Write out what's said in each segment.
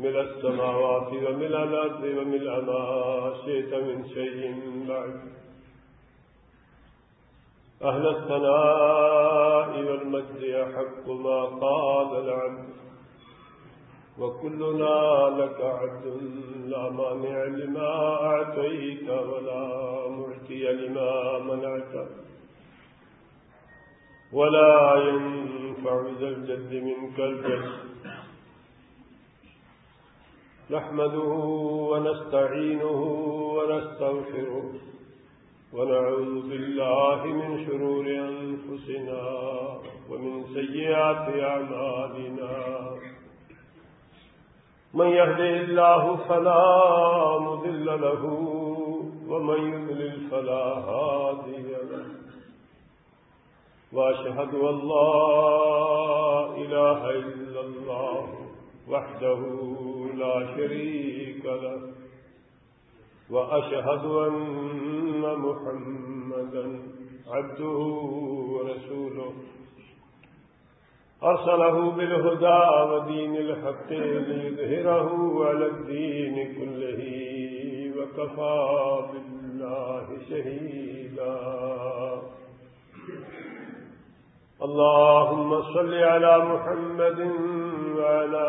مل السماوات ومل الأرض ومل ما شئت من شيء بعد. أهل الثناء والمجد يحق ما قال العبد. وكلنا لك عبد لا مانع لما أعطيت ولا معتي لما منعت. ولا ينفع ذا الجد منك الجد. نحمده ونستعينه ونستغفره ونعوذ بالله من شرور أنفسنا ومن سيئات أعمالنا. من يهدي الله فلا مذل له ومن يذلل فلا هادي له. وأشهد أن لا إله إلا الله وحده لا شريك له. وأشهد أن محمدا عبده ورسوله. أرسله بالهدى ودين الحق ليظهره على الدين كله وكفى بالله شهيدا. اللهم صل على محمد وعلى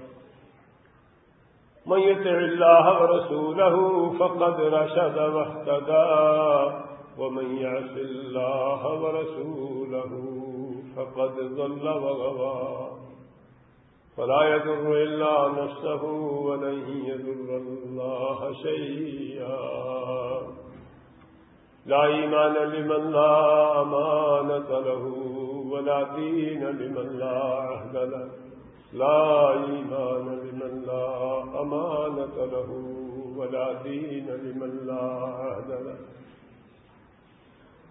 من يتع الله ورسوله فقد رشد واهتدى ومن يعص الله ورسوله فقد ضل وغوى فلا يضر إلا نفسه ولن يضر الله شيئا لا إيمان لمن لا أمانة له ولا دين لمن لا عهد له لا إيمان لمن لا أمانة له ولا دين لمن لا عهد له.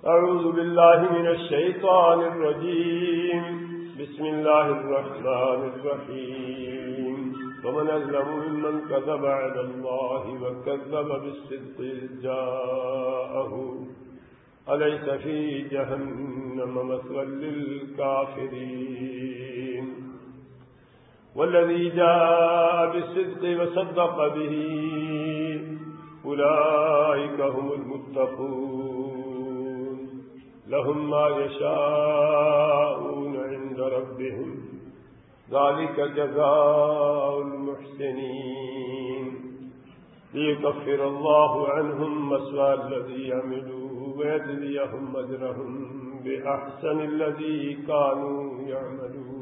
أعوذ بالله من الشيطان الرجيم. بسم الله الرحمن الرحيم. ومن أظلم ممن كذب على الله وكذب بالصدق جاءه. أليس في جهنم مثوى للكافرين. والذي جاء بالصدق وصدق به. أولئك هم المتقون. لهم ما يشاءون عند ربهم. ذلك جزاء المحسنين. ليكفر الله عنهم مسوى الذي عملوا ويجزيهم أجرهم بأحسن الذي كانوا يعملون.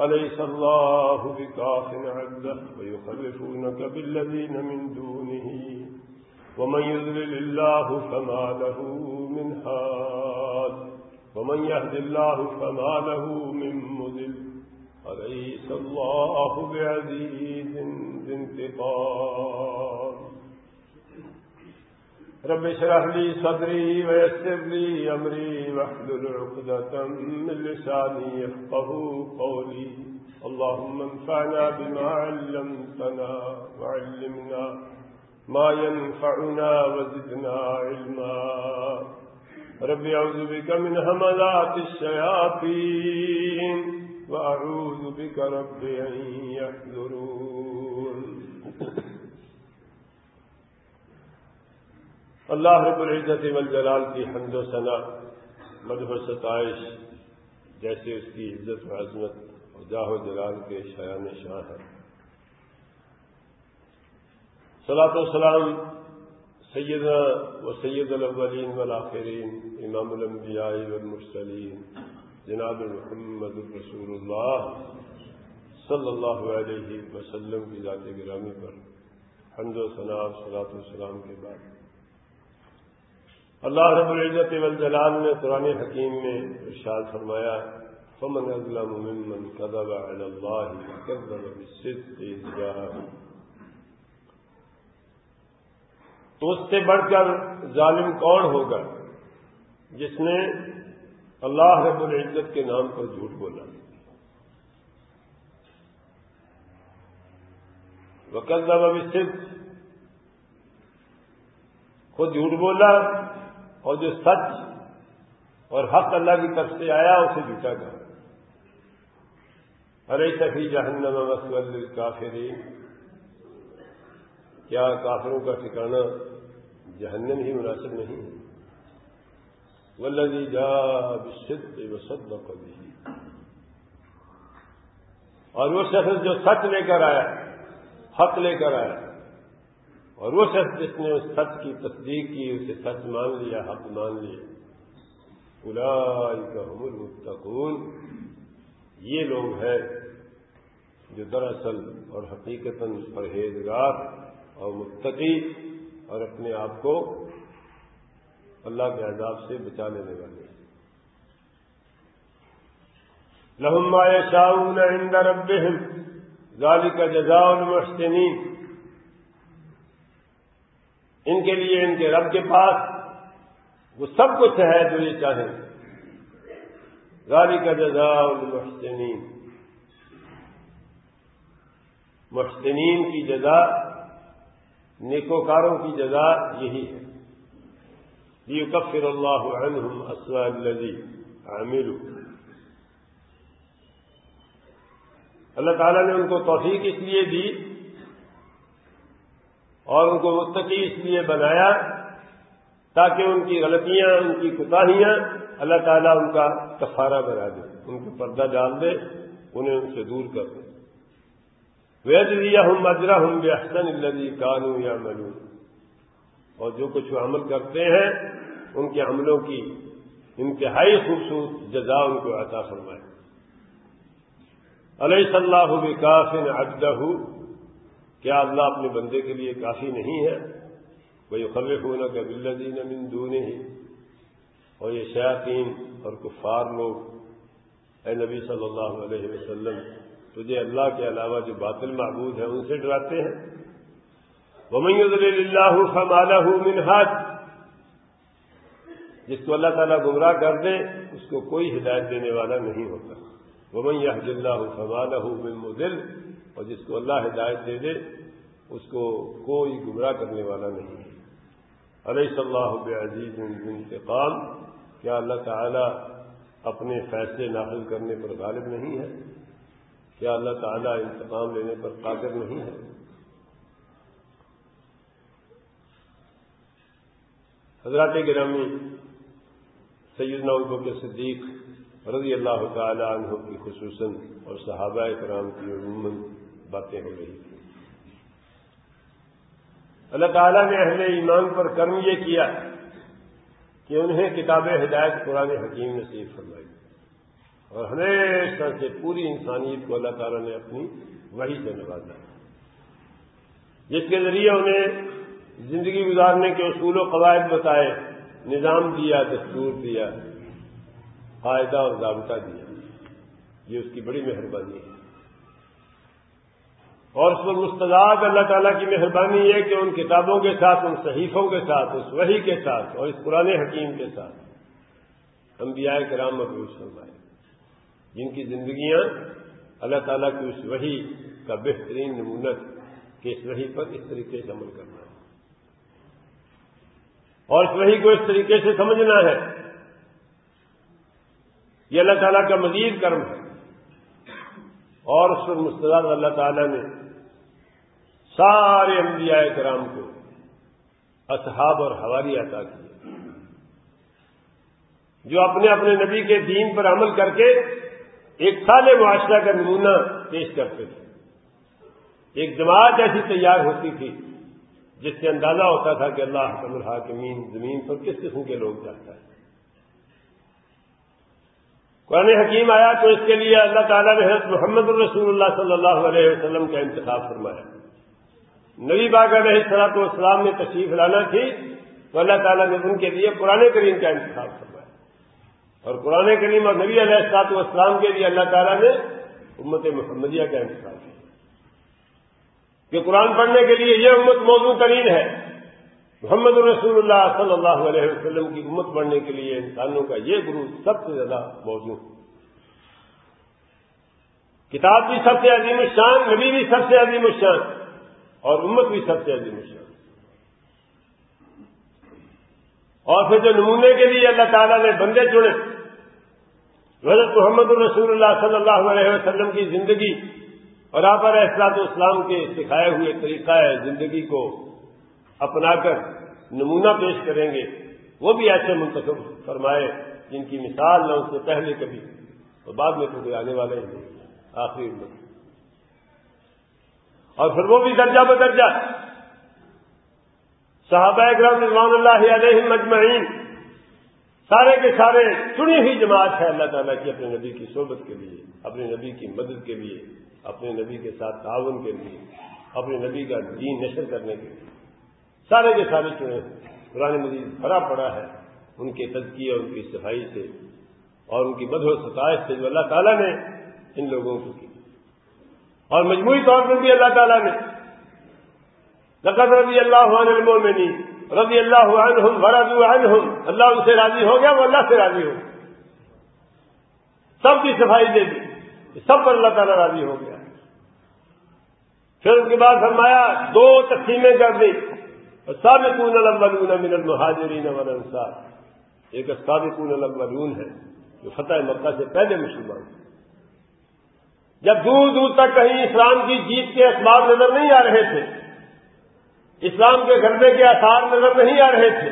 أليس الله بكاف عبده ويخلفونك بالذين من دونه ومن يذلل الله فما له من هاد ومن يهد الله فما له من مذل أليس الله بعزيز ذي انتقام رب اشرح لي صدري ويسر لي أمري واحلل عقدة من لساني يفقه قولي اللهم انفعنا بما علمتنا وعلمنا ما ينفعنا وزدنا علما. رب أعوذ بك من هملات الشياطين وأعوذ بك رب أن يحذرون اللہ رب العزت والجلال کی حمد و ثنا، مدح و ستائش، جیسے اس کی عزت و عظمت اور جاہ و جلال کے شایان شاہ ہے۔ صلاۃ وسلام سیدنا و سید الاولین والآخرین، امام الانبیاء والمرسلین، جناب محمد الرسول اللہ صلی اللہ علیہ وسلم کی ذات گرامی پر حمد و ثناء صلاۃ السلام کے بعد۔ اللہ رب العزت والجلال نے قرآن حکیم میں ارشاد فرمایا، فمن اظلم ممن كذب على الله وكذب بالصدق تو اس سے بڑھ کر ظالم کون ہوگا جس نے اللہ رب العزت کے نام پر جھوٹ بولا؟ وکذب بالصدق خود جھوٹ بولا اور جو سچ اور حق اللہ کی طرف سے آیا، اسے جھوٹا کہا ارے سفی جہنم مسول کافری کیا کافروں کا ٹھکانا جہنم ہی مناسب نہیں ہے؟ ولدی جا وسد کبھی اور وہ شخص جو سچ لے کر آیا، حق لے کر آیا اور وہ شخص جس نے اس سچ کی تصدیق کی، اسے سچ مان لیا، حق مان لیا۔ کا المتقون۔ یہ لوگ ہیں جو دراصل اور حقیقت پرہیزگار اور متقی اور اپنے آپ کو اللہ کے عذاب سے بچا لینے والے لہما شاہ عند ربهم۔ ذلك جزاء المحسنين۔ ان کے لیے، ان کے رب کے پاس۔ وہ سب کچھ ہے جو یہ چاہیں گاڑی کا جزا المحسنین۔ محسنین کی جزا، نیکوکاروں کی جزا یہی ہے۔ یہ کفر اللہ عنہم اسوا الذی عامل اللہ تعالیٰ نے ان کو توفیق اس لیے دی اور ان کو متقی اس لیے بنایا تاکہ ان کی غلطیاں، ان کی کوتاہیاں اللہ تعالیٰ ان کا کفارہ بنا دے، ان کو پردہ ڈال دے، انہیں ان سے دور کر دے۔ وید لیا ہوں مجرا ہوں بے حسن الدی کانوں یا ملو اور جو کچھ وہ عمل کرتے ہیں، ان کے عملوں کی انتہائی خوبصورت جزا ان کو عطا فرمائے۔ علیہ صلی اللہ بکافن کیا اللہ اپنے بندے کے لیے کافی نہیں ہے؟ کوئی خبر ہونا کہ بلدین امن دون ہی اور یہ شیاطین اور کفار لوگ، اے نبی صلی اللہ علیہ وسلم، تجھے اللہ کے علاوہ جو باطل معبود ہیں، ان سے ڈراتے ہیں؟ اللہ فمالہ منہاج جس کو اللہ تعالیٰ گمراہ کر دے، اس کو کوئی ہدایت دینے والا نہیں ہوتا۔ ومن یہ اللہ فمالہ من مدل اور جس کو اللہ ہدایت دے دے، اس کو کوئی گمراہ کرنے والا نہیں۔ ہے علیہ صلی اللہ عزیز انتقام کیا، اللہ تعالی اپنے فیصلے نافذ کرنے پر غالب نہیں ہے، کیا اللہ تعالی انتقام لینے پر قادر نہیں ہے۔ حضرات گرامی سیدنا ابو کے صدیق رضی اللہ تعالی عنہ کی خصوصاً اور صحابہ کرام کی عموماً باتیں ہو رہی تھیں۔ اللہ تعالیٰ نے اہل ایمان پر کرم یہ کیا کہ انہیں کتاب ہدایت قرآن حکیم نصیب فرمائی۔ اور ہمیشہ سے پوری انسانیت کو اللہ تعالیٰ نے اپنی وہی سے نوازا۔ جس کے ذریعے انہیں زندگی گزارنے کے اصول و قواعد بتائے، نظام دیا، دستور دیا، قاعدہ اور ضابطہ دیا۔ یہ اس کی بڑی مہربانی ہے۔ اور اس پر مستداد اللہ تعالیٰ کی مہربانی یہ کہ ان کتابوں کے ساتھ، ان صحیفوں کے ساتھ، اس وحی کے ساتھ اور اس پرانے حکیم کے ساتھ انبیاء کرام مقبوض فرمائے۔ جن کی زندگیاں اللہ تعالیٰ کی اس وحی کا بہترین نمونہ کہ اس وحی پر اس طریقے سے عمل کرنا ہے۔ اور اس وحی کو اس طریقے سے سمجھنا ہے۔ یہ اللہ تعالیٰ کا مزید کرم ہے۔ اور اس پر مستداد اللہ تعالیٰ نے سارے انبیاء کرام کو اصحاب اور حوالی عطا کیے۔ جو اپنے اپنے نبی کے دین پر عمل کر کے ایک سال معاشرہ کا نمونہ پیش کرتے تھے۔ ایک جماعت ایسی تیار ہوتی تھی جس سے اندازہ ہوتا تھا کہ اللہ حکم الحاکمین زمین پر کس قسم کے لوگ چاہتا ہے۔ قرآن حکیم آیا تو اس کے لیے اللہ تعالیٰ نے حضرت محمد الرسول اللہ صلی اللہ علیہ وسلم کا انتخاب فرمایا۔ نبی باغ علیہ صلاحت والسلام نے تشریف لانا تھی تو اللہ تعالیٰ نے ان کے لیے قرآن کریم کا انتخاب فرمایا۔ اور قرآن کریم اور نبی علیہ السلاط والسلام کے لیے اللہ تعالیٰ نے امت محمدیہ کا انتخاب کیا۔ کہ قرآن پڑھنے کے لیے یہ امت موضوع ترین ہے۔ محمد الرسول اللہ صلی اللہ علیہ وسلم کی امت پڑھنے کے لیے انسانوں کا یہ گرو سب سے زیادہ موضوع کتاب بھی سب سے عظیم الشان، نبی بھی سب سے عظیم الشان، اور امت بھی سب سے عظیم الشان۔ اور پھر جو نمونے کے لیے اللہ تعالیٰ نے بندے چنے، حضرت محمد الرسول اللہ صلی اللہ علیہ وسلم کی زندگی اور آپ پر احساط اسلام کے سکھائے ہوئے طریقہ زندگی کو اپنا کر نمونہ پیش کریں گے۔ وہ بھی ایسے منتخب فرمائے جن کی مثال نہ اس سے پہلے کبھی۔ اور بعد میں تو کوئی آنے والے ہی نہیں۔ آخری عمر۔ اور پھر وہ بھی درجہ بدرجہ۔ صحابہ اکرام رضوان اللہ علیہ مجمعین سارے کے سارے چنی ہوئی جماعت ہے اللہ تعالیٰ کی اپنے نبی کی صحبت کے لیے، اپنے نبی کی مدد کے لیے، اپنے نبی کے ساتھ تعاون کے لیے، اپنے نبی کا دین نشر کرنے کے لیے۔ سارے کے سارے چنے قرآن مجید بھرا پڑا ہے، ان کے تزکی اور ان کی صفائی سے اور ان کی مدھ و ستائش سے جو اللہ تعالیٰ نے ان لوگوں کو کی۔ اور مجموعی طور پر بھی اللہ تعالیٰ نے۔ لقد رضی اللہ عنہ المومنین رضی اللہ عنہم ورضوا عنہم۔ اللہ ان سے راضی ہو گیا، وہ اللہ سے راضی ہو سب کی صفائی دے دی، سب پر اللہ تعالیٰ راضی ہو گیا۔ پھر اس کے بعد فرمایا، دو تقسیمیں کر دی۔ سابقون الاولون من المہاجرین والانصار ایک سابقون الاولون ہے، جو فتح مکہ سے پہلے مسلمان جب دور دور تک کہیں اسلام کی جیت کے اسباب نظر نہیں آ رہے تھے، اسلام کے گھرنے کے آثار نظر نہیں آ رہے تھے،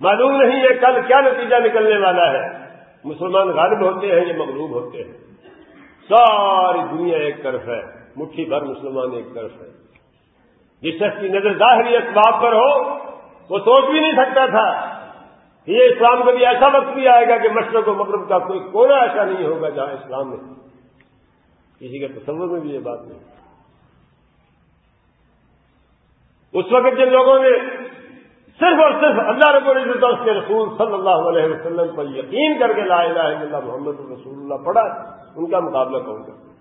معلوم نہیں ہے کل کیا نتیجہ نکلنے والا ہے۔ مسلمان غالب ہوتے ہیں یا مغلوب ہوتے ہیں؟ ساری دنیا ایک طرف ہے، مٹھی بھر مسلمان ایک طرف ہے۔ جس شخص کی نظر ظاہری اسباب پر ہو، وہ سوچ بھی نہیں سکتا تھا۔ کہ یہ اسلام کا بھی ایسا وقت بھی آئے گا کہ مشرق و مغرب کا کوئی کونا ایسا نہیں ہوگا جہاں اسلام میں۔ کسی کے تصور میں بھی یہ بات نہیں۔ اس وقت جن لوگوں نے صرف اور صرف اللہ رب العزت اور اس کے رسول صلی اللہ علیہ وسلم پر یقین کر کے لا الہ الا اللہ محمد رسول اللہ پڑھا، ان کا مقابلہ کون کرتا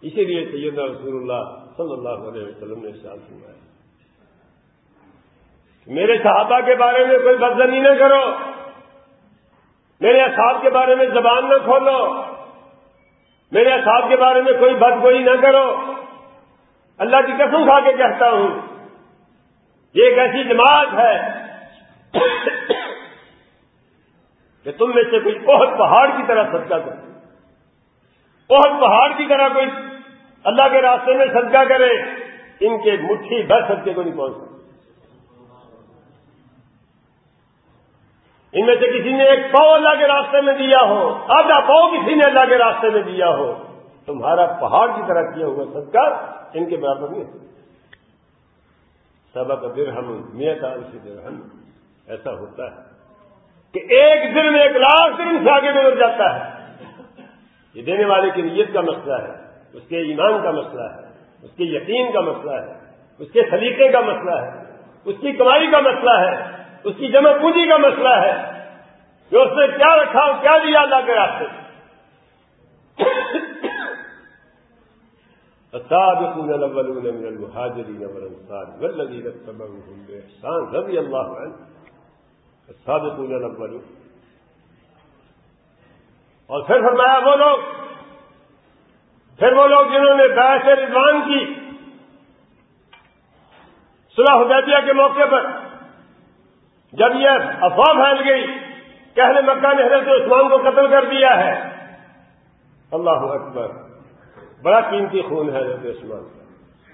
اسی لیے سیدنا رسول اللہ صلی اللہ علیہ وسلم نے سال سنایا میرے صحابہ کے بارے میں کوئی بدزنی نہ کرو، میرے اصحاب کے بارے میں زبان نہ کھولو، میرے اصحاب کے بارے میں کوئی بد گوئی نہ کرو۔ اللہ کی قسم کھا کے کہتا ہوں، یہ ایک ایسی جماعت ہے کہ تم میں سے کوئی بہت پہاڑ کی طرح صدقہ کرے بہت پہاڑ کی طرح کوئی اللہ کے راستے میں صدقہ کرے، ان کے مٹھی بھر صدقے کو نہیں پہنچ سکتے ان میں سے کسی نے ایک پاؤ اللہ کے راستے میں دیا ہو آدھا پاؤ کسی نے اللہ کے راستے میں دیا ہو، تمہارا پہاڑ کی طرح کیا ہوا صدقہ ان کے برابر نہیں سبق درہم میت سے درہم۔ ایسا ہوتا ہے کہ ایک دن میں ایک لاکھ دن سے آگے گزر جاتا ہے۔ یہ دینے والے کی نیت کا مسئلہ ہے۔ اس کے ایمان کا مسئلہ ہے، اس کے یقین کا مسئلہ ہے، اس کے سلیقے کا مسئلہ ہے، اس کی کمائی کا مسئلہ ہے، اس کی جمع پوجی کا مسئلہ ہے۔ کہ اس نے کیا رکھا اور کیا دیا اللہ کے راستے السابقون الاولون من المهاجرين والانصار والذين اتبعوهم باحسان رضي الله عنه السابقون الاولون۔ اور پھر فرمایا وہ لوگ پھر وہ لوگ جنہوں نے بیس رضوان کی صلح حدیبیہ کے موقع پر جب یہ افواہ پھیل گئی کہ اہل مکہ نے حضرت عثمان کو قتل کر دیا ہے۔ اللہ اکبر۔ بڑا قیمتی خون ہے حضرت عثمان۔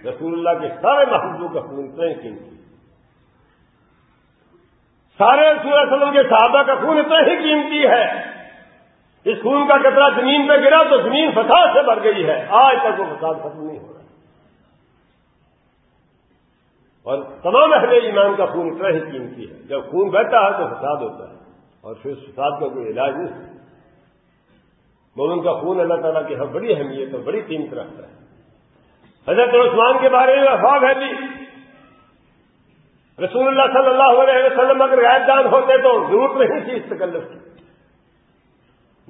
رسول اللہ کے سارے محبوب کا خون اتنا ہی قیمتی۔ سارے رسول اللہ علیہ وسلم کے صحابہ کا خون اتنا ہی قیمتی ہے۔ اس خون کا کترا زمین پہ گرا تو زمین فساد سے بھر گئی ہے۔ آج تک وہ فساد ختم نہیں ہو رہا۔ اور تمام اہل ایمان کا خون اتنا ہی قیمتی ہے۔ جب خون بہتا ہے تو فساد ہوتا ہے۔ اور پھر فساد کا کوئی علاج نہیں۔ مومن کا خون اللہ تعالیٰ کی بڑی اہمیت اور بڑی قیمت رکھتا ہے۔ حضرت عثمان کے بارے میں افواہ ہے بھی رسول اللہ صلی اللہ علیہ وسلم اگر غیر جان ہوتے تو ضرورت نہیں تھی اس تکلف کی۔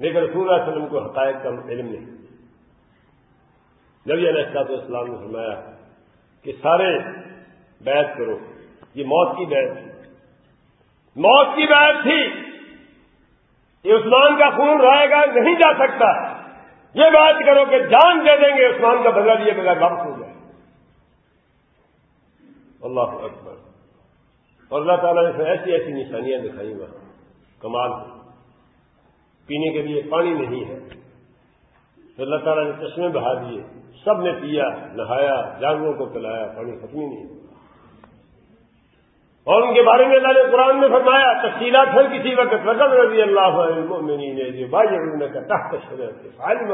لیکن رسول اللہ علیہ وسلم کو حقائق کا علم نہیں۔ نبی علیہ اسلام نے فرمایا کہ سارے بیعت کرو۔ یہ موت کی بیعت تھی۔ موت کی بیعت تھی۔ یہ عثمان کا خون رہے گا نہیں جا سکتا۔ یہ بات کرو کہ جان دے دیں گے، عثمان کا بدلا لیے بغیر واپس ہو جائے۔ اللہ اکبر۔ اور اللہ تعالیٰ نے ایسی ایسی نشانیاں دکھائی۔ وہاں کمال۔ پینے کے لیے پانی نہیں ہے۔ تو اللہ تعالیٰ نے چشمے بہا دیے۔ سب نے پیا، نہایا، جانوروں کو پلایا، پانی ختم ہی نہیں۔ اور ان کے بارے میں اللہ نے قرآن میں فرمایا، تفصیلات ہر کسی وقت۔ رقم رضی اللہ کا تحت شرح کے ساری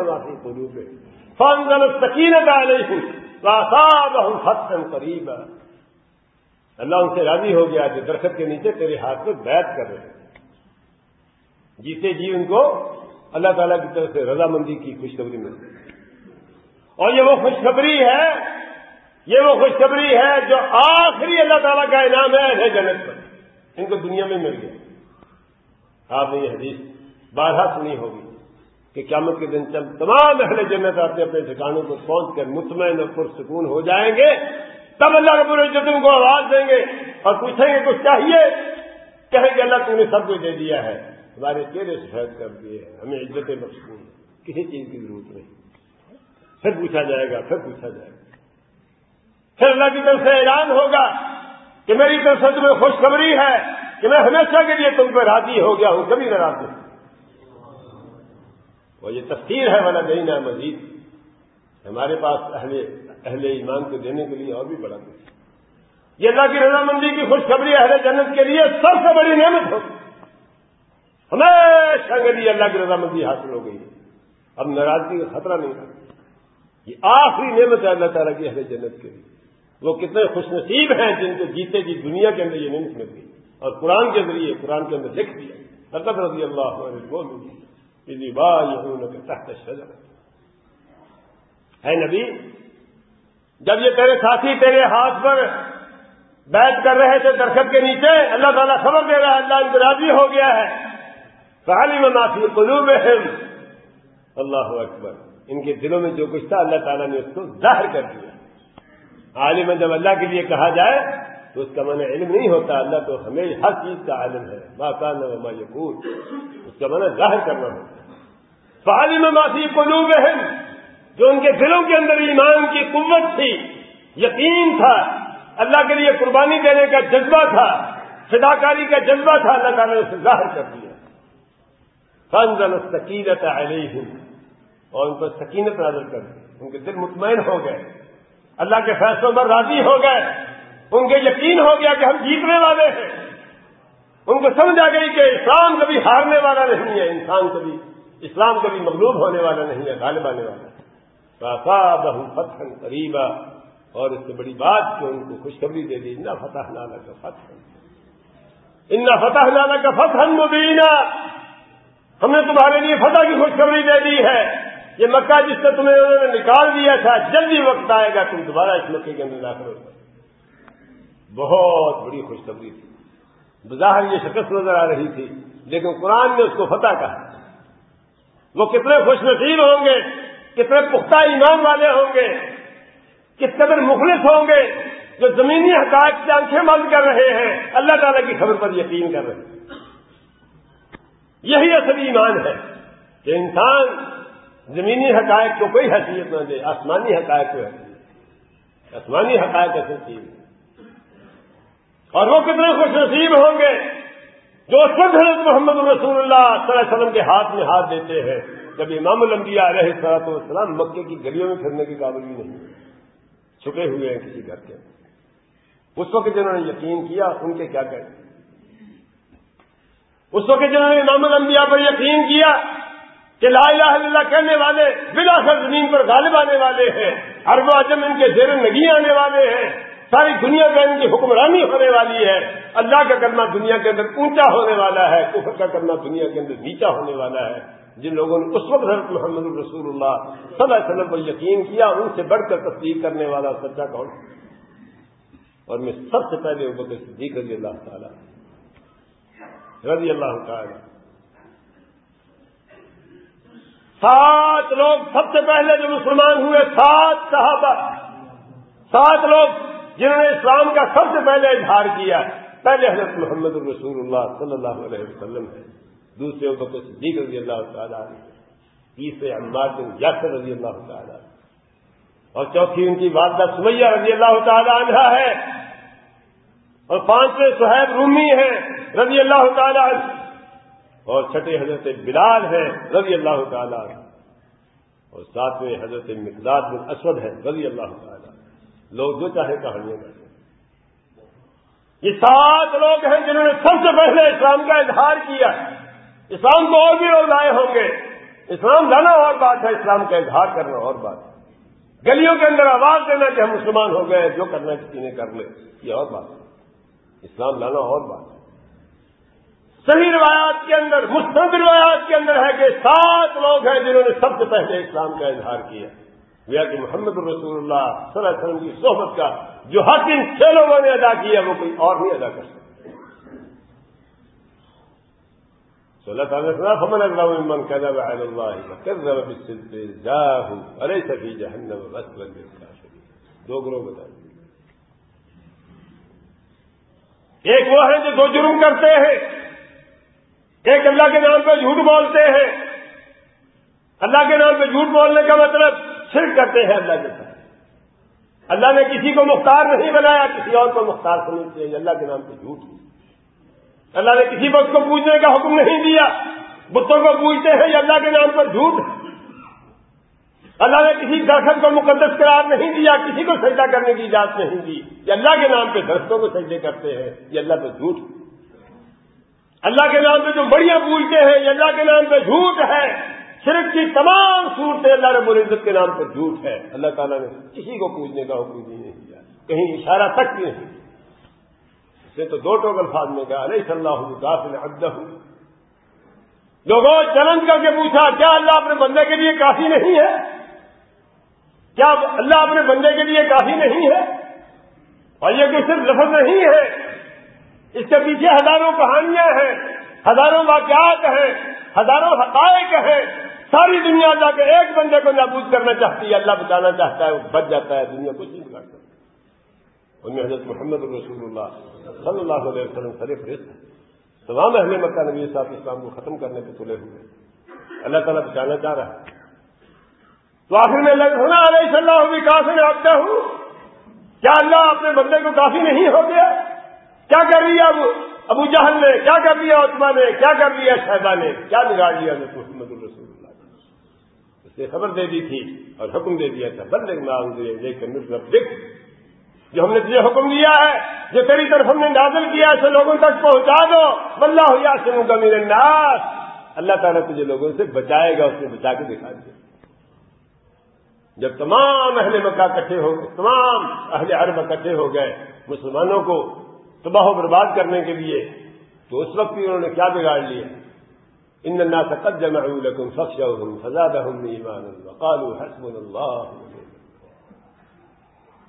قلوب ہے فانزل السکینت علیہم قریبا اللہ ان سے راضی ہو گیا کہ درخت کے نیچے تیرے ہاتھ میں بیعت کر رہے ہیں۔ جیتے جی ان کو اللہ تعالیٰ کی طرف سے رضامندی کی خوشخبری ملتی اور یہ وہ خوشخبری ہے، یہ وہ خوشخبری ہے جو آخری اللہ تعالیٰ کا انعام ہے جنت پر۔ ان کو دنیا میں مل گیا۔ آپ نے یہ حدیث بارہ سنی ہوگی کہ قیامت کے دن چل تمام اہل جنت اپنے اپنے ٹھکانوں کو پہنچ کر مطمئن اور پرسکون ہو جائیں گے۔ تب اللہ رب العزت ان کو آواز دیں گے اور پوچھیں گے، کچھ چاہیے؟ کہیں گے، اللہ تم نے سب کچھ دے دیا ہے۔ ہمارے چہرے سفید کر دیے ہمیں عزت مخصوص، کسی چیز کی ضرورت نہیں۔ پھر پوچھا جائے گا، پھر پوچھا جائے گا۔ پھر اللہ کی طرف سے اعلان ہوگا کہ میری طرف سے تمہیں خوشخبری ہے کہ میں ہمیشہ کے لیے تم پہ راضی ہو گیا ہوں، کبھی ناراض ہوں وہ یہ تفصیل ہے والا نہیں مزید ہمارے پاس اہل اہل ایمان کو دینے کے لیے اور بھی بڑا کچھ۔ یہ اللہ کی رضامندی کی خوشخبری اہل جنت کے لیے سب سے بڑی نعمت ہوگی ہمیشہ کے لیے اللہ کی رضامندی حاصل ہو گئی اب ناراضگی کا خطرہ نہیں رہا۔ یہ آخری نعمت ہے اللہ تعالیٰ کی اہل جنت کے لیے۔ وہ کتنے خوش نصیب ہیں جن کو جیتے جی دنیا کے اندر یہ نمت مل گئی۔ اور قرآن کے ذریعے، قرآن کے اندر لکھ دیا۔ حضرت رضی اللہ تحت شجر ہے نبی، جب یہ تیرے ساتھی تیرے ہاتھ پر بیٹھ کر رہے تھے درخت کے نیچے، اللہ تعالیٰ خبر دے رہا ہے، اللہ انتراضی ہو گیا ہے۔ کہانی میں معافی قلوب اللہ اکبر. ان کے دلوں میں جو کچھ تھا اللہ تعالیٰ نے اس کو ظاہر کر دیا. عالم جب اللہ کے لیے کہا جائے تو اس کا من علم نہیں ہوتا. اللہ تو ہمیں ہر چیز کا عالم ہے. ماں کا یقور اس کا من ظاہر کرنا ہوتا ہے. عالم معافی قلوب جو ان کے دلوں کے اندر ایمان کی قوت تھی، یقین تھا، اللہ کے لیے قربانی دینے کا جذبہ تھا، فداکاری کا جذبہ تھا، اللہ تعالیٰ نے اسے ظاہر کر دیا. فنزل سکینت علیہم اور ان پر سکینت نازل کر دی۔ ان کے دل مطمئن ہو گئے۔ اللہ کے فیصلوں پر راضی ہو گئے۔ ان کے یقین ہو گیا کہ ہم جیتنے والے ہیں۔ ان کو سمجھ آ گئی کہ اسلام کبھی ہارنے والا نہیں ہے۔ انسان کبھی اسلام کبھی مغلوب ہونے والا نہیں ہے، غالب آنے والا بہو فتح قریبا اور اس سے بڑی بات کہ ان کو خوشخبری دے دی ان فتح لالا کا فتح ان فتح لالا کا فتح مبینہ ہم نے تمہارے لیے فتح کی خوشخبری دے دی ہے۔ یہ مکہ جس سے تمہیں انہوں نے نکال دیا تھا، جلدی وقت آئے گا، تم دوبارہ اس مکے کے اندر داخل ہو بہت بڑی خوشخبری تھی۔ بظاہر یہ شکست نظر آ رہی تھی، لیکن قرآن نے اس کو فتح کہا۔ وہ کتنے خوش نصیب ہوں گے، کتنے پختہ ایمان والے ہوں گے، کس قدر مخلص ہوں گے جو زمینی حقائق سے آنکھیں بند کر رہے ہیں۔ اللہ تعالیٰ کی خبر پر یقین کر رہے ہیں۔ یہی اصل ایمان ہے کہ انسان زمینی حقائق کو کوئی حیثیت نہ دے، آسمانی حقائق کو حیثیت آسمانی حقائق ایسے چیز اور وہ کتنے خوش نصیب ہوں گے جو خود حضرت محمد رسول اللہ صلی اللہ علیہ وسلم کے ہاتھ میں ہاتھ دیتے ہیں، جب امام الانبیاء علیہ صلاحت والسلام مکے کی گلیوں میں پھرنے کے قابل بھی نہیں چھپے ہوئے ہیں کسی گھر کے۔ اس وقت جنہوں نے یقین کیا، ان کے کیا کہیں اس وقت جنہوں نے امام الانبیاء پر یقین کیا کہ لا الہ الا اللہ کہنے والے، بلا سر زمین پر غالب آنے والے ہیں ارب و عجم ان کے زیر نگی آنے والے ہیں، ساری دنیا کا ان کی حکمرانی ہونے والی ہے۔ اللہ کا کرنا دنیا کے اندر اونچا ہونے والا ہے، کفر کا کرنا دنیا کے اندر نیچا ہونے والا ہے۔ جن لوگوں نے اس وقت حضرت محمد الرسول اللہ صلی اللہ علیہ وسلم پر یقین کیا، ان سے بڑھ کر تصدیق کرنے والا سچا کون؟ اور میں سب سے پہلے صدیق رضی اللہ تعالی رضی اللہ تعالی سات لوگ سب سے پہلے جو مسلمان ہوئے، سات صحابہ، سات لوگ جنہوں نے اسلام کا سب سے پہلے اظہار کیا۔ پہلے حضرت محمد الرسول اللہ صلی اللہ علیہ وسلم ہے دوسرے بکر صدیق رضی اللہ تعالیٰ تیسرے عمار بن یاسر رضی اللہ تعالیٰ اور چوتھی ان کی والدہ سمیہ رضی اللہ تعالیٰ عنہ ہے۔ اور پانچویں صہیب رومی ہیں، رضی اللہ تعالیٰ اور چھٹے حضرت بلال ہیں، رضی اللہ تعالیٰ اور ساتویں حضرت مقداد بن اسود ہیں، رضی اللہ تعالیٰ لوگ جو چاہے کہانیاں کرتے یہ سات لوگ ہیں جنہوں نے سب سے پہلے اسلام کا اظہار کیا۔ اسلام کو اور بھی لوگ لائے ہوں گے۔ اسلام لانا اور بات ہے، اسلام کا اظہار کرنا اور بات ہے۔ گلیوں کے اندر آواز دینا کہ ہم مسلمان ہو گئے، جو کرنا کسی نے کر لے۔ یہ اور بات ہے۔ اسلام لانا اور بات ہے۔ صحیح روایات کے اندر، مستند روایات کے اندر ہے کہ سات لوگ ہیں جنہوں نے سب سے پہلے اسلام کا اظہار کیا۔ گیا کہ محمد الرسول اللہ صلی اللہ علیہ وسلم کی صحبت کا جو حق ان چھ لوگوں نے ادا کیا، وہ کوئی اور نہیں ادا کر سکتا۔ اللہ تعالیٰ فمن اللہ من كذب على الله وكذب بالصدق جاءه وليس في جهنم مثوى للكافرين۔ دو گروہ بتا ایک وہ ہے جو دو جرم کرتے ہیں۔ ایک اللہ کے نام پہ جھوٹ بولتے ہیں۔ اللہ کے نام پہ جھوٹ بولنے کا مطلب صرف کرتے ہیں اللہ کے ساتھ۔ اللہ نے کسی کو مختار نہیں بنایا، کسی اور کو مختار سمجھتے ہیں اللہ کے نام پہ جھوٹ۔ اللہ نے کسی کو اس کو پوچھنے کا حکم نہیں دیا۔ بتوں کو پوچھتے ہیں یہ اللہ کے نام پر جھوٹ۔ ہے اللہ نے کسی درخت کو مقدس قرار نہیں دیا، کسی کو سجدہ کرنے کی اجازت نہیں دی۔ یہ اللہ کے نام پہ درختوں کو سجدے کرتے ہیں، یہ اللہ پہ جھوٹ اللہ کے نام پہ جو بڑیاں پوچھتے ہیں، یہ اللہ کے نام پہ جھوٹ ہے۔ صرف کی تمام صورتیں اللہ رب العزت کے نام پہ جھوٹ ہے۔ اللہ تعالیٰ نے کسی کو پوچھنے کا حکم بھی نہیں دیا۔ کہیں اشارہ تک بھی نہیں اسے تو دو ٹوک الفاظ میں کہا علیہ صلی اللہ کافی ہوں لوگوں چلن کر کے پوچھا، کیا اللہ اپنے بندے کے لیے کافی نہیں ہے؟ کیا اللہ اپنے بندے کے لیے کافی نہیں ہے اور یہ کہ صرف لفظ نہیں ہے؟ اس کے پیچھے ہزاروں کہانیاں ہیں، ہزاروں واقعات ہیں، ہزاروں حقائق ہیں۔ ساری دنیا جا کے ایک بندے کو نابود کرنا چاہتی ہے، اللہ بچانا چاہتا ہے، وہ بچ جاتا ہے، دنیا کچھ نہیں بگاڑتا ان میں حضرت محمد رسول اللہ صلی اللہ علیہ وسلم صرف رست تمام اہل مکہ نبی صاحب اسلام کو ختم کرنے پہ تلے ہوئے۔ اللہ تعالیٰ بچانا چاہ رہا ہے۔ تو آخر میں اللہ سنا علیہ اللہ بھی کافی رابطہ ہوں؟ کیا اللہ اپنے بندے کو کافی نہیں ہو گیا؟ کیا کر رہی اب ابو جہل نے؟ کیا کر لیا عثمان نے؟ کیا کر لیا شہدا نے؟ کیا بگاڑ لیا محمد الرسول اللہ اس نے خبر دے دی تھی اور حکم دے دیا تھا بندے دے لیکن دیکھ جو ہم نے تجھے حکم دیا ہے، جو تیری طرف ہم نے نازل کیا اسے لوگوں تک پہنچا دو۔ بلّہ ہو یا سنوں کا میرے ناس اللہ تعالیٰ تجھے لوگوں سے بچائے گا، اس نے بچا کے دکھا دیا۔ جب تمام اہل مکہ کٹھے ہو گئے، تمام اہل عرب اکٹھے ہو گئے مسلمانوں کو تباہ و برباد کرنے کے لیے، تو اس وقت بھی انہوں نے کیا بگاڑ لیا؟ ان اللہ تقد جمعوا لكم فخشوهم فزادهم ایمانا وقالوا حسبنا الله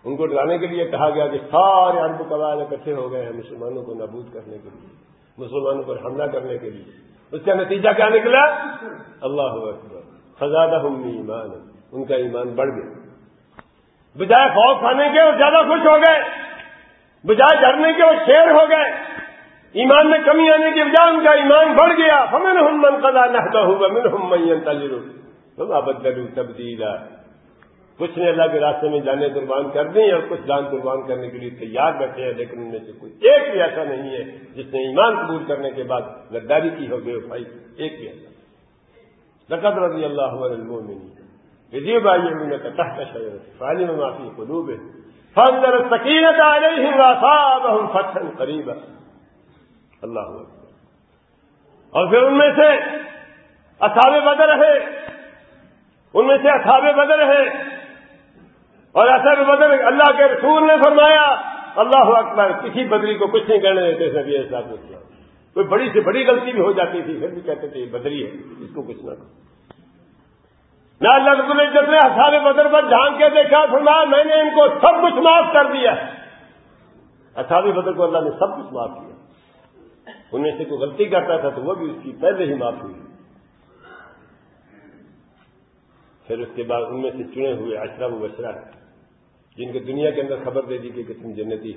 ان کو ڈرانے کے لیے کہا گیا کہ سارے عرب قبائل اکٹھے ہو گئے ہیں مسلمانوں کو نابود کرنے کے لیے، مسلمانوں پر حملہ کرنے کے لیے۔ اس کا نتیجہ کیا نکلا؟ اللہ اکبر۔ فزادهم ایمانا ان کا ایمان بڑھ گیا۔ بجائے خوف کھانے کے اور زیادہ خوش ہو گئے، بجائے ڈرنے کے وہ شیر ہو گئے، ایمان میں کمی آنے کے بجائے ان کا ایمان بڑھ گیا۔ ہمیں من قدا نہتا ہوگا من ہم بدلو تبدیلا کچھ نے اللہ کے راستے میں جانے قربان کر دیں اور کچھ جان قربان کرنے کے لیے تیار بیٹھے ہیں، لیکن ان میں سے کوئی ایک بھی ایسا نہیں ہے جس نے ایمان قبول کرنے کے بعد غداری کی ہو گئے بھائی ایک بھی ایسا۔ لقد رضی اللہ علیہ بھائی انہوں نے کٹا کا شہر فالی میں معافی قلوب ہے فضل سکینت فتحا قریبا اللہ اور پھر ان میں سے اصحاب بدر ہے ان میں سے اصحاب بدر ہے اور اصحاب بدر اللہ کے رسول نے فرمایا، اللہ اکبر، کسی بدری کو کچھ نہیں کرنے دیتے سبھی احساس اسلام کوئی بڑی سے بڑی غلطی بھی ہو جاتی تھی، پھر بھی کہتے تھے، یہ بدری ہے، اس کو کچھ نہ کرو نہ اللہ رب العزت نے اصحاب بدر پر جھانک کے دیکھا، فرمایا، میں نے ان کو سب کچھ معاف کر دیا اصحاب بدر کو اللہ نے سب کچھ معاف کیا۔ ان میں سے کوئی غلطی کرتا تھا تو وہ بھی اس کی پہلے ہی معاف ہوئی۔ پھر اس کے بعد ان میں سے چنے ہوئے اشرا و بشرا جن کو دنیا کے اندر خبر دے دی کہ تم جنتی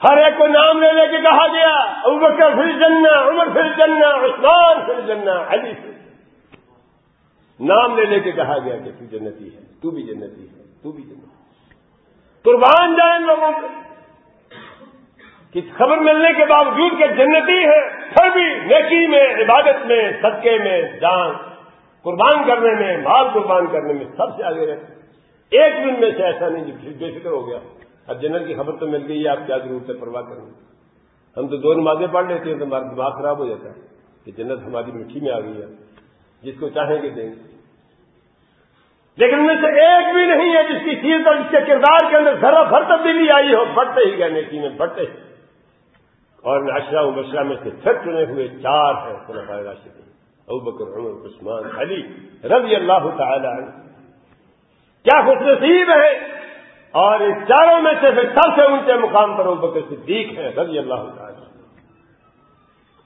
ہر ایک کو نام لے لے کے کہا گیا ابکر پھر جننا عمر پھر جننا عثمان پھر جننا علی پھر نام لے لے کے کہا گیا کہ تو جنتی ہے، تو بھی جنتی ہے، تو بھی جنتی قربان جائیں لوگوں کو کہ خبر ملنے کے باوجود کہ جنتی ہے، پھر بھی نیکی میں، عبادت میں، صدقے میں، جان۔ قربان کرنے میں، مال قربان کرنے میں سب سے آگے رہتے۔ ایک دن میں سے ایسا نہیں جو بے فکر ہو گیا۔ اب جنت کی خبر تو مل گئی ہے آپ کیا ضرورت ہے پرواہ کریں ہم تو دو نمازیں پڑھ لیتے ہیں، تو ہمارا دماغ خراب ہو جاتا ہے کہ جنت ہماری مٹھی میں آ گئی ہے۔ جس کو چاہیں گے دیں گے۔ لیکن ان میں سے ایک بھی نہیں ہے جس کی چیز اور جس کے کردار کے اندر ذرا بھر تبدیلی آئی ہو، بڑھتے ہی گئے نیکی میں، بڑھتے ہی۔ اور اشرا و بشرا میں سے پھر چنے ہوئے چار ہیں خلفائے راشدین۔ ابو بکر، عمر، عثمان، علی رضی اللہ تعالی عنہ۔ کیا خوش نصیب ہے؟ اور اس چاروں میں سے پھر سب سے اونچے مقام پر ابو بکر صدیق ہیں رضی اللہ تعالی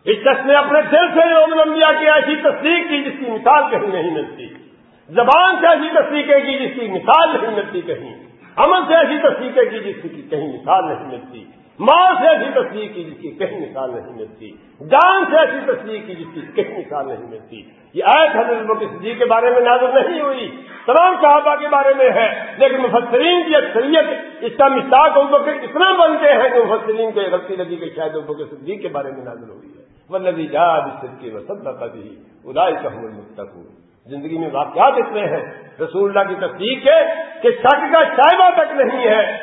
اس شخص نے اپنے دل سے الانبیاء کی ایسی تصدیق کی جس کی مثال کہیں نہیں ملتی۔ زبان سے ایسی تصدیقیں کی جس کی مثال نہیں ملتی کہیں، عمل سے ایسی تصدیقیں کی جس کی کہیں مثال نہیں ملتی ماں سے ایسی تصدیق کی جس کی کہیں مثال نہیں ملتی، جان سے ایسی تصدیق کی جس کی کہیں مثال نہیں ملتی۔ یہ آئے حضرت کی صدیق کے بارے میں نازل نہیں ہوئی، تمام صحابہ کے بارے میں ہے، لیکن مفسرین کی اکثریت اس کا مساق بکر اتنا بنتے ہیں کہ مفسرین کو یہ غلطی لگی کہ شاید کے صدیق کے بارے میں نازل ہوئی ہے۔ وہ لگی جاد کے وسط بھی ادائی کا ہوں زندگی میں واقعات اتنے ہیں۔ رسول اللہ کی تصدیق ہے کہ شک کا شائبہ تک نہیں ہے۔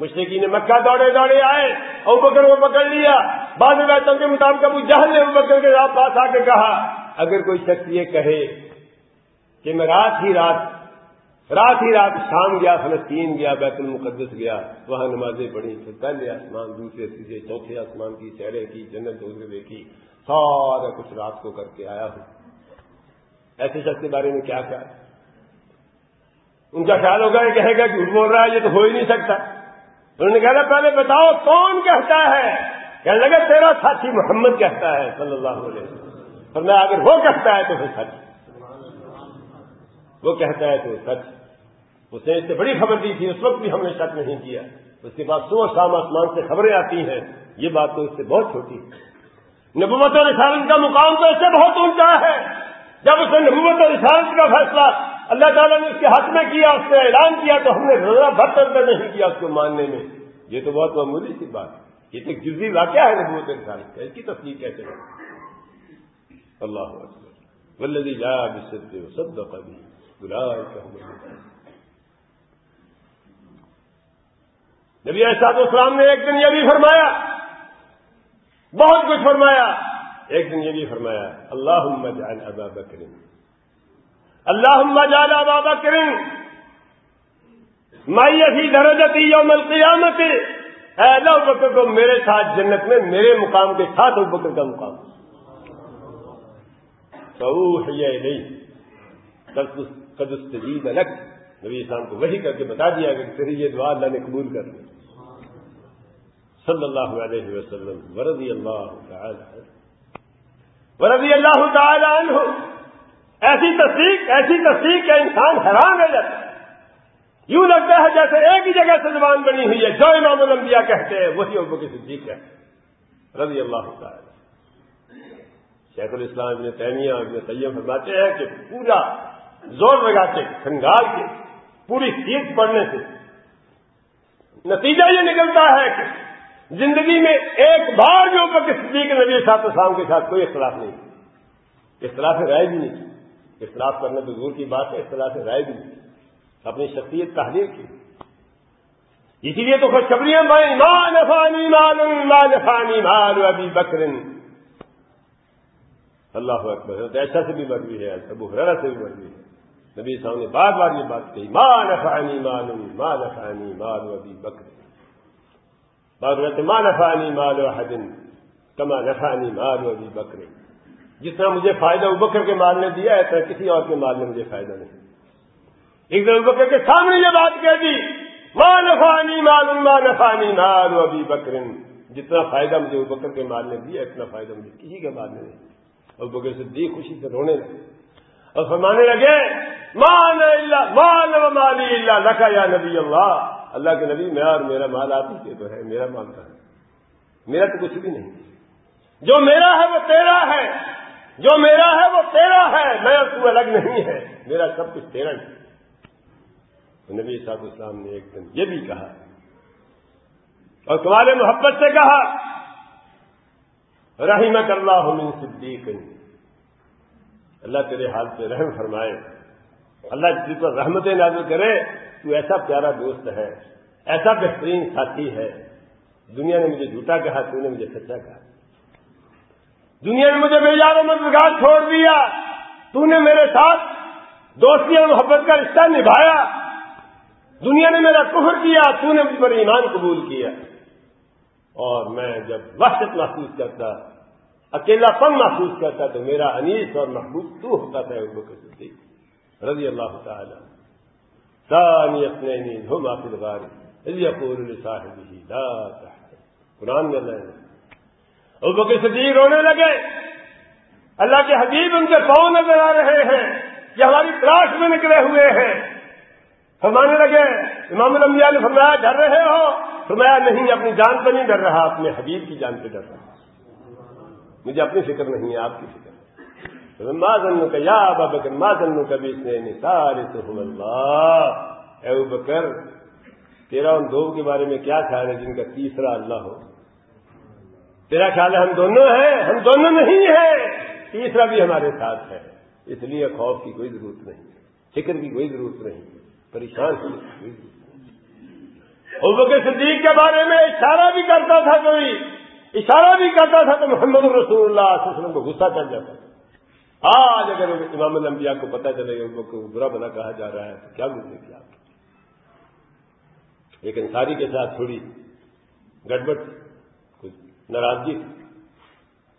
مشرقی نے مکہ دوڑے دوڑے آئے اور بکر کو پکڑ لیا۔ بعض بیتوں کے مطابق ابو جہل نے بکر کے پاس آ کے کہا، اگر کوئی شخص یہ کہے کہ میں رات ہی رات رات ہی رات شام گیا، فلسطین گیا، بیت المقدس گیا، وہاں نمازیں پڑھی، پھر پہلے آسمان، دوسرے تیسرے چوتھے آسمان کی، چہرے کی، جنت دوسرے دیکھی، سارا کچھ رات کو کر کے آیا ہوں۔ ایسے شخص کے بارے میں کیا خیال؟ ان کا خیال ہوگا، یہ کہے گا کہ جھوٹ بول رہا ہے، یہ تو ہو ہی نہیں سکتا۔ انہوں نے کہا پہلے بتاؤ، کون کہتا ہے؟ کہنے لگا، تیرا ساتھی محمد کہتا ہے صلی اللہ علیہ وسلم۔ اور میں اگر وہ کہتا ہے تو پھر سچ۔ وہ کہتا ہے تو سچ۔ اس نے اس سے بڑی خبر دی تھی، اس وقت بھی ہم نے شک نہیں کیا۔ اس کے بعد صبح شام آسمان سے خبریں آتی ہیں۔ یہ بات تو اس سے بہت چھوٹی ہے۔ نبوت و رسالت کا مقام تو اس سے بہت اونچا ہے۔ جب اس نے نبوت اور رسالت کا فیصلہ اللہ تعالیٰ نے اس کے حق میں کیا، اس نے اعلان کیا، تو ہم نے روزہ بھر کر نہیں کیا اس کو ماننے میں۔ یہ تو بہت معمولی سی بات ہے۔ یہ تو ایک واقعہ ہے نبوت رسالت کا۔ اس کی تصویر کیسے اللہ ولدی جا سب کبھی بلا نبی احساس اسلام نے ایک دن یہ بھی فرمایا، بہت کچھ فرمایا۔ ایک دن یہ بھی فرمایا اللہ جعل ابا بکر. اللہ جعل ابا بکر. مائی ایسی درجتی یوم القیامت. اے اللہ بکر کو میرے ساتھ جنت میں، میرے مقام کے ساتھ ابو بکر کا مقام. تو الگ نبی اسلام کو وہی کر کے بتا دیا کہ تیری یہ دعا اللہ نے قبول کر لی. صلی اللہ علیہ وسلم. ورضی اللہ تعالی رضی اللہ تعالی عنہ. ایسی تصدیق ایسی تصدیق کا انسان حیران رہ جاتا ہے. یوں لگتا ہے جیسے ایک ہی جگہ سے زبان بنی ہوئی ہے، جو امام الانبیاء کہتے ہیں، وہی ابو کی صدیق ہے. رضی اللہ تعالی شیخ الاسلام ابن تیمیہ، ابن طیب فرماتے ہیں کہ پورا زور لگا کے کھنگال کے، پوری سیٹ پڑھنے سے. نتیجہ یہ نکلتا ہے کہ زندگی میں ایک بار جو اوپر صدیق نبی صاحب السلام کے ساتھ کوئی اختلاف نہیں اختلاف رائے بھی نہیں اختلاف کرنے تو دور کی بات ہے، اختلاف رائے بھی نہیں اپنی شخصیت تحریر کی۔ اسی لیے تو خوشخبریاں بھائی ماں نفانی مان ماں نفانی مال ابھی بکرن اللہ اکبر ایسا سے بھی مروی ہے، ابو حرا سے بھی مروی ہے۔ نبی صاحب نے بار بار یہ بات کہی۔ ماں نفانی مان ماں نفانی مال ابھی بکر۔ بار کہتے ماں نفانی مال حدن کما نفانی مال ابھی بکر. جتنا مجھے فائدہ ابو بکر کے مال نے دیا ہے اتنا کسی اور کے مال نے مجھے فائدہ نہیں۔ ایک دن بکر کے سامنے یہ بات کہہ دی ماں نفانی مال ماں نفانی مال ابھی بکرن جتنا فائدہ مجھے بکر کے مال نے دیا، اتنا فائدہ مجھے کسی کے مال نے نہیں۔ اور بکر سے دی خوشی سے رونے لگے اور فرمانے لگے مان اللہ مان مالی اللہ لکھا یا نبی اللہ. اللہ کے نبی، میں اور میرا مال آپ ہی کے تو ہے، میرا مال کا ہے؟ میرا تو کچھ بھی نہیں۔ جو میرا ہے وہ تیرا ہے۔ جو میرا ہے وہ تیرا ہے۔ میں اور تو الگ نہیں ہے۔ میرا سب کچھ تیرا ہی نبی صاحب اسلام نے ایک دن یہ بھی کہا اور تمہارے محبت سے کہا رحمت اللہ من صدیق۔ اللہ تیرے حال پہ رحم فرمائے۔ اللہ جس پر رحمت نازل کرے تو ایسا پیارا دوست ہے، ایسا بہترین ساتھی ہے۔ دنیا نے مجھے جھوٹا کہا، تو نے مجھے سچا کہا۔ دنیا نے مجھے بے و مددگار چھوڑ دیا۔ تو نے میرے ساتھ دوستی اور محبت کا رشتہ نبھایا۔ دنیا نے میرا کفر کیا، تو نے مجھ پر ایمان قبول کیا۔ اور میں جب وحشت محسوس کرتا، اکیلا پن محسوس کرتا، تو میرا انیس اور محبوب تو ہوتا تھا صدیق رضی اللہ تعالی ثانی اپنے ہم آفل غاری یقول صاحب لا قرآن میں اللہ نے ابو بکر صدیق رونے لگے۔ اللہ کے حبیب ان کے پاؤں نظر آ رہے ہیں کہ ہماری تلاش میں نکلے ہوئے ہیں۔ فرمانے لگے، امام الانبیاء نے فرمایا، ڈر رہے ہو؟ فرمایا، نہیں، اپنی جان پہ نہیں ڈر رہا، اپنے حبیب کی جان پہ ڈر رہا۔ مجھے اپنی فکر نہیں ہے، آپ کی فکر۔ ماں جنو کا یا بکر ماں جنو کا بھی سارے تو اللہ اے بکر تیرا ان دو کے بارے میں کیا خیال ہے جن کا تیسرا اللہ ہو؟ تیرا خیال ہے ہم دونوں ہیں؟ ہم دونوں نہیں ہیں. تیسرا بھی ہمارے ساتھ ہے. اس لیے خوف کی کوئی ضرورت نہیں. فکر کی کوئی ضرورت نہیں. پریشان کی کوئی ضرورت بکر صدیق کے بارے میں اشارہ بھی کرتا تھا کوئی. اشارہ بھی کرتا تھا تو محمد رسول اللہ علیہ وسلم کو غصہ کر جاتا تھا. آج اگر امام الانبیاء کو پتا چلے گا کو برا بنا کہا جا رہا ہے تو کیا گزرے گی آپ ایک انصاری کے ساتھ تھوڑی گڑبڑ کچھ ناراضگی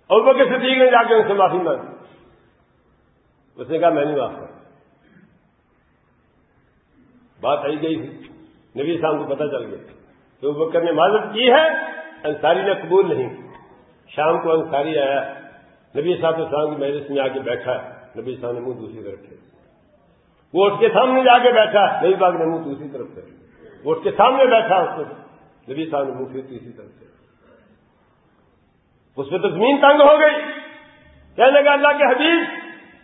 اور بکر صدیق نے جا کے ان سے معافی مانگی۔ اس نے کہا، میں نہیں معاف کر بات آئی گئی تھی۔ نبی صاحب کو پتہ چل گیا تو بکر نے معذرت کی ہے، انصاری نے قبول نہیں شام کو انصاری آیا۔ نبی صاحب السلام کی مجلس میں آ کے بیٹھا نبی صاحب نے منہ دوسری طرف سے وہ اس کے سامنے جا کے بیٹھا نبی باغ نے منہ دوسری طرف سے وہ اس کے سامنے بیٹھا اس کو نبی صاحب نے منہ پھر تیسری طرف سے اس پہ تو زمین تنگ ہو گئی۔ کہنے لگا اللہ کے حدیث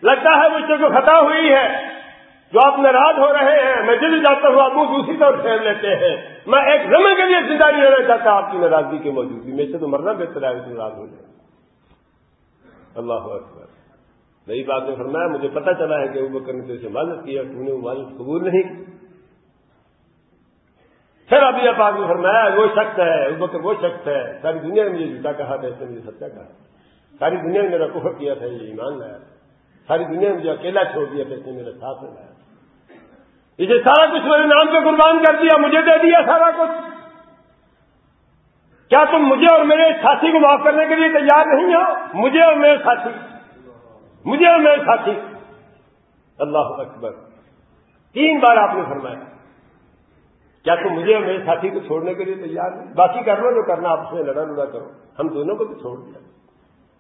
لگتا ہے مجھ سے کو خطا ہوئی ہے، جو آپ ناراض ہو رہے ہیں، میں دل جاتا ہوں، آپ منہ دوسری طرف پھیر لیتے ہیں۔ میں ایک لمحے کے لیے زندہ نہیں رہنا چاہتا، آپ کی ناراضگی کی موجودگی میں۔ سے تو مرنا بہتر ہے ناراض ہو جائے اللہ اکبر۔ نئی بات نے فرمایا، مجھے پتا چلا ہے کہ وہ بکر نے سے مدد کیا تو نے وہ مدد قبول نہیں پھر ابھی آپ آگے فرمایا، وہ شخص ہے وہ بکر وہ شخص ہے، ساری دنیا نے مجھے جھوٹا کہا تھا اس نے مجھے سچا کہا۔ ساری دنیا نے میرا کفر کیا تھا، یہ ایمان لایا ساری دنیا نے مجھے اکیلا چھوڑ دیا تھا، اس نے میرے ساتھ میں لایا اسے سارا کچھ میرے نام پہ قربان کر دیا، مجھے دے دیا سارا کچھ۔ کیا تم مجھے اور میرے ساتھی کو معاف کرنے کے لیے تیار نہیں ہو؟ مجھے اور میرے ساتھی۔ مجھے اور میرے ساتھی۔ اللہ اکبر۔ تین بار آپ نے فرمایا۔ کیا تم مجھے اور میرے ساتھی کو چھوڑنے کے لیے تیار نہیں؟ باقی کر لو جو کرنا، آپ سے لڑا لڑا کرو۔ ہم دونوں کو تو چھوڑ دیا۔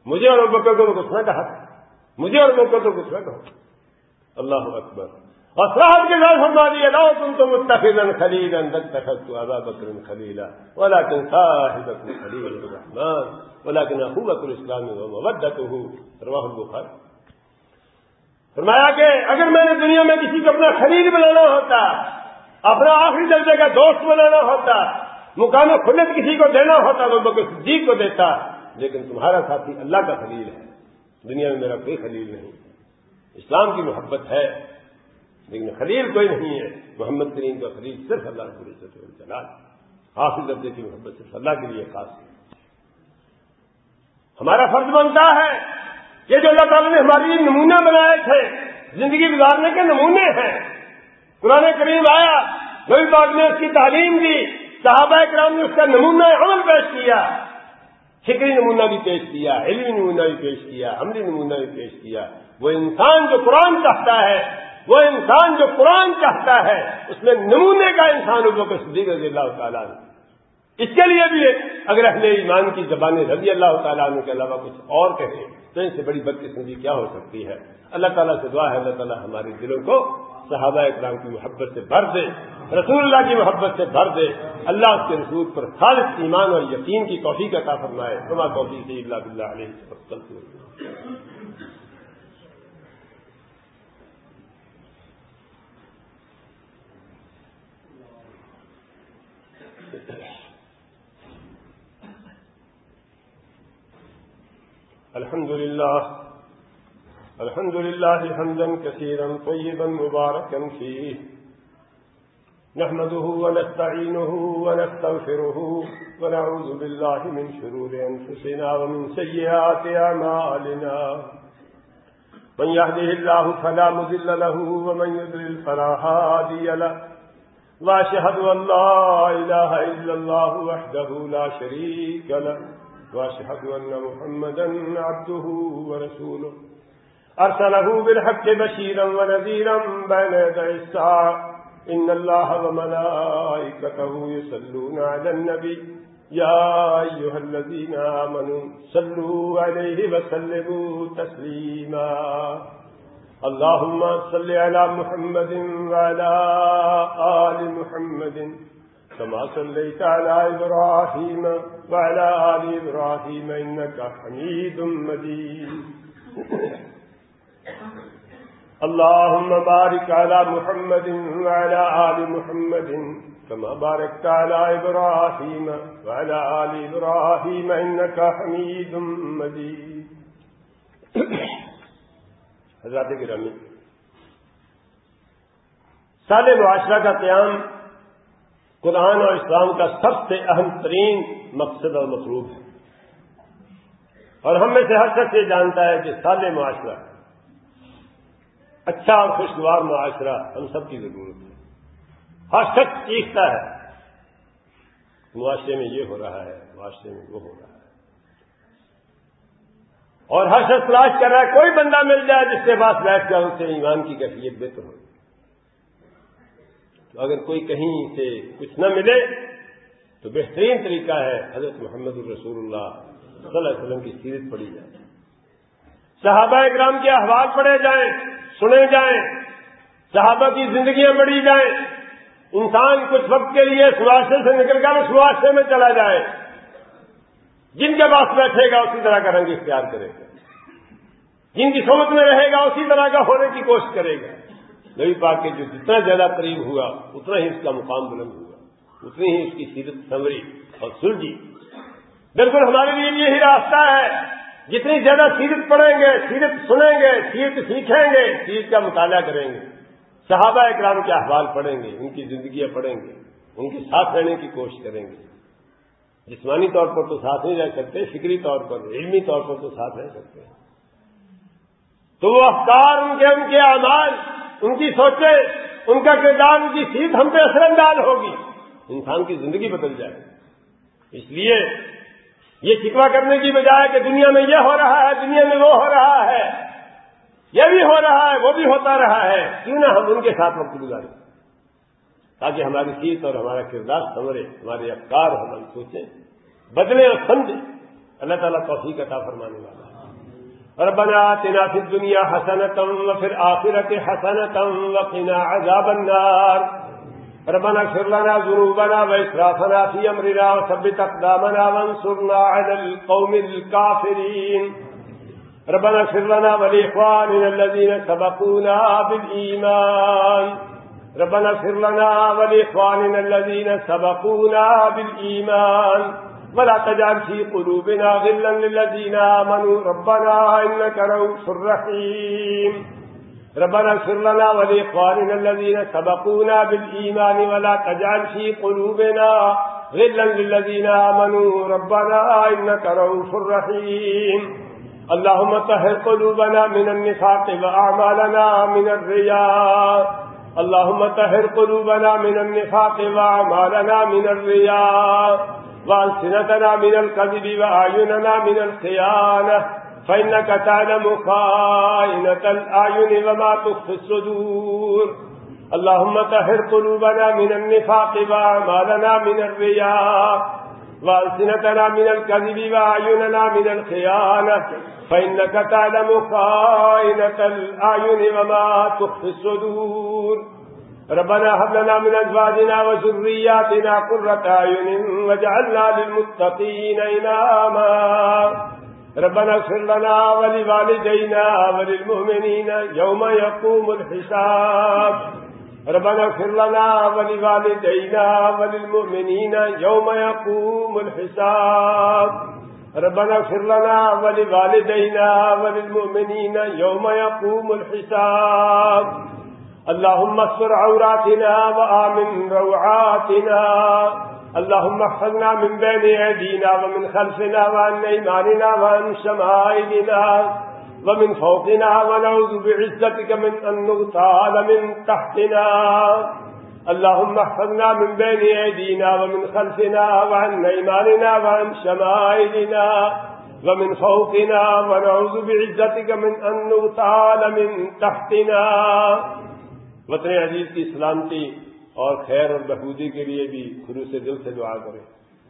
مجھے اور بکر کو کچھ نہ کہا۔ مجھے اور بکر کو کچھ نہ کہو اللہ اکبر۔ اور صاحب کے ساتھ فرما دیا لاؤ تم تو متخذ خلیل اندر تخت تو ابا بکر خلیلا بولا کن صاحب خلیل الرحمان بولا کن ابو بکر اسلام مبدت ہوں رواح فرمایا کہ اگر میں نے دنیا میں کسی کو اپنا خلیل بنانا ہوتا، اپنا آخری درجے کا دوست بنانا ہوتا، مقام خلت کسی کو دینا ہوتا تو بکر صدیق کو دیتا، لیکن تمہارا ساتھی اللہ کا خلیل ہے، دنیا میں میرا کوئی خلیل نہیں، اسلام کی محبت ہے لیکن خلیل کوئی نہیں ہے۔ محمد کریم کا خلیل صرف اللہ کو عزت جلال۔ حافظ درجے کی محبت صرف اللہ کے لیے خاص ہے ہمارا فرض بنتا ہے یہ جو اللہ تعالیٰ نے ہمارے لیے نمونہ بنائے تھے، زندگی گزارنے کے نمونے ہیں۔ قرآن کریم آیا، نبی پاک نے اس کی تعلیم دی، صحابہ کرام نے اس کا نمونہ عمل پیش کیا۔ فکری نمونہ بھی پیش کیا، علمی نمونہ بھی پیش کیا، عملی نمونہ بھی پیش کیا۔ وہ انسان جو قرآن چاہتا ہے وہ انسان جو قرآن چاہتا ہے، اس میں نمونے کا انسان کو صدیق رضی اللہ تعالیٰ نے اس کے لیے بھی اگر اہل ایمان کی زبان رضی اللہ تعالیٰ عنہ کے علاوہ کچھ اور کہیں تو ان سے بڑی بدقسمتی کیا ہو سکتی ہے؟ اللہ تعالیٰ سے دعا ہے، اللہ تعالیٰ ہمارے دلوں کو صحابہ اکرام کی محبت سے بھر دے، رسول اللہ کی محبت سے بھر دے۔ اللہ اس کے رسول پر خالص ایمان اور یقین کی توفیق کا فرمائے۔ تما توفیق اللہ بلّہ علیہ الحمد لله. الحمد لله حمدا كثيرا طيبا مباركا فيه. نحمده ونستعينه ونستغفره ونعوذ بالله من شرور أنفسنا ومن سيئات أعمالنا. من يهده الله فلا مذل له ومن يذلل فلا هادي له. وأشهد أن لا إله إلا الله وحده لا شريك له. وأشهد أن محمدا عبده ورسوله. أرسله بالحق بشيرا ونذيرا بين يدعي الساعة. إن الله وملائكته يسلون على النبي. يا أيها الذين آمنوا صلوا عليه وسلموا تسليما. اللهم صل على محمد وعلى آل محمد. كما صليت على إبراهيم وعلى آل إبراهيم إنك حميد مجيد. اللهم بارك على محمد وعلى آل محمد كما باركت على إبراهيم وعلى آل إبراهيم إنك حميد مجيد. حضرات گرامی، سال معاشرہ کا قیام قرآن اور اسلام کا سب سے اہم ترین مقصد اور مطلوب ہے۔ اور ہم میں سے ہر شخص یہ جانتا ہے کہ سال معاشرہ اچھا اور خوشگوار معاشرہ ہم سب کی ضرورت ہے۔ ہر شخص چیختا ہے۔ معاشرے میں یہ ہو رہا ہے، معاشرے میں وہ ہو رہا ہے۔ اور ہر شخص تلاش کر رہا ہے، کوئی بندہ مل جائے جس کے پاس بیٹھ جائے، اس سے ایمان کی کیفیت بہتر ہو تو اگر کوئی کہیں سے کچھ نہ ملے، تو بہترین طریقہ ہے حضرت محمد الرسول اللہ صلی اللہ علیہ وسلم کی سیرت پڑھی جائے۔ صحابہ اکرام کے احوال پڑھے جائیں، سنے جائیں، صحابہ کی زندگیاں بڑھی جائیں، انسان کچھ وقت کے لیے سواشے سے نکل کر سواشے میں چلا جائے۔ جن کے پاس بیٹھے گا، اسی طرح کا رنگ اختیار کرے گا۔ جن کی سمجھ میں رہے گا، اسی طرح کا ہونے کی کوشش کرے گا۔ نبی پاک کے جو جتنا زیادہ قریب ہوا، اتنا ہی اس کا مقام بلند ہوا۔ اتنی ہی اس کی سیرت سنوری اور سلجھی بالکل ہمارے لیے یہی راستہ ہے۔ جتنی زیادہ سیرت پڑھیں گے، سیرت سنیں گے، سیرت سیکھیں گے، سیرت کا مطالعہ کریں گے۔ صحابہ اکرام کے احوال پڑھیں گے، ان کی زندگیاں پڑھیں گے، ان کے ساتھ رہنے کی کوشش کریں گے۔ جسمانی طور پر تو ساتھ نہیں رہ سکتے، فکری طور پر، علمی طور پر تو ساتھ رہ سکتے۔ ہیں تو وہ افطار ان کے ان کے اعمال ان کی سوچیں ان کا کردار ان کی سیٹ ہم پہ اثر انداز ہوگی۔ انسان کی زندگی بدل جائے۔ اس لیے یہ شکوا کرنے کی بجائے کہ دنیا میں یہ ہو رہا ہے، دنیا میں وہ ہو رہا ہے، یہ بھی ہو رہا ہے، وہ بھی ہوتا رہا ہے۔ کیوں نہ ہم ان کے ساتھ وقت گزاریں۔ تاکہ ہماری سیت اور ہمارا کردار سنورے، ہمارے افکار ہم سوچیں بدلے اور سمجھیں۔ اللہ تعالیٰ توفیق عطا فرمانے والا ربنا آتنا في الدنيا حسنة وفي الآخرة حسنة وقنا عذاب النار. ربنا اغفر لنا ذنوبنا وإسرافنا في أمرنا وثبت أقدامنا وانصرنا على القوم الكافرين ربنا اغفر لنا ولإخواننا الذين سبقونا بالإيمان ربنا اغفر لنا ولإخواننا الذين سبقونا بالإيمان ولا تجعل في قلوبنا غلا للذين آمنوا. ربنا إنك روح رحيم. ربنا اغفر لنا ولإخواننا الذين سبقونا بالإيمان ولا تجعل في قلوبنا غلا للذين آمنوا. ربنا إنك روح رحيم. اللهم طهر قلوبنا من النفاق وأعمالنا من الرياء. اللهم طهر قلوبنا من النفاق وأعمالنا من الرياء. وألسنتنا من الكذب وأعيننا من الخيانة فإنك تعلم خائنة الأعين وما تخفي الصدور اللهم طهر قلوبنا من النفاق وأعمالنا من الرياء وألسنتنا من الكذب وأعيننا من الخيانة فإنك تعلم خائنة الأعين وما تخفي الصدور ربنا هب لنا من أزواجنا وذرياتنا قرة أعين واجعلنا للمتقين إماما. ربنا اغفر لنا ولوالدينا وللمؤمنين يوم يقوم الحساب. ربنا اغفر لنا ولوالدينا وللمؤمنين يوم يقوم الحساب. ربنا اغفر لنا ولوالدينا وللمؤمنين يوم يقوم الحساب. اللهم استر عوراتنا وآمن روعاتنا. اللهم احفظنا من بين أيدينا ومن خلفنا وعن أيماننا وعن شمائلنا ومن فوقنا ونعوذ بعزتك من أن نغتال من تحتنا. اللهم احفظنا من بين أيدينا ومن خلفنا وعن أيماننا وعن شمائلنا ومن فوقنا ونعوذ بعزتك من أن نغتال من تحتنا. وطن عزیز کی سلامتی اور خیر اور بہبودی کے لیے بھی خلوص دل سے دعا کریں۔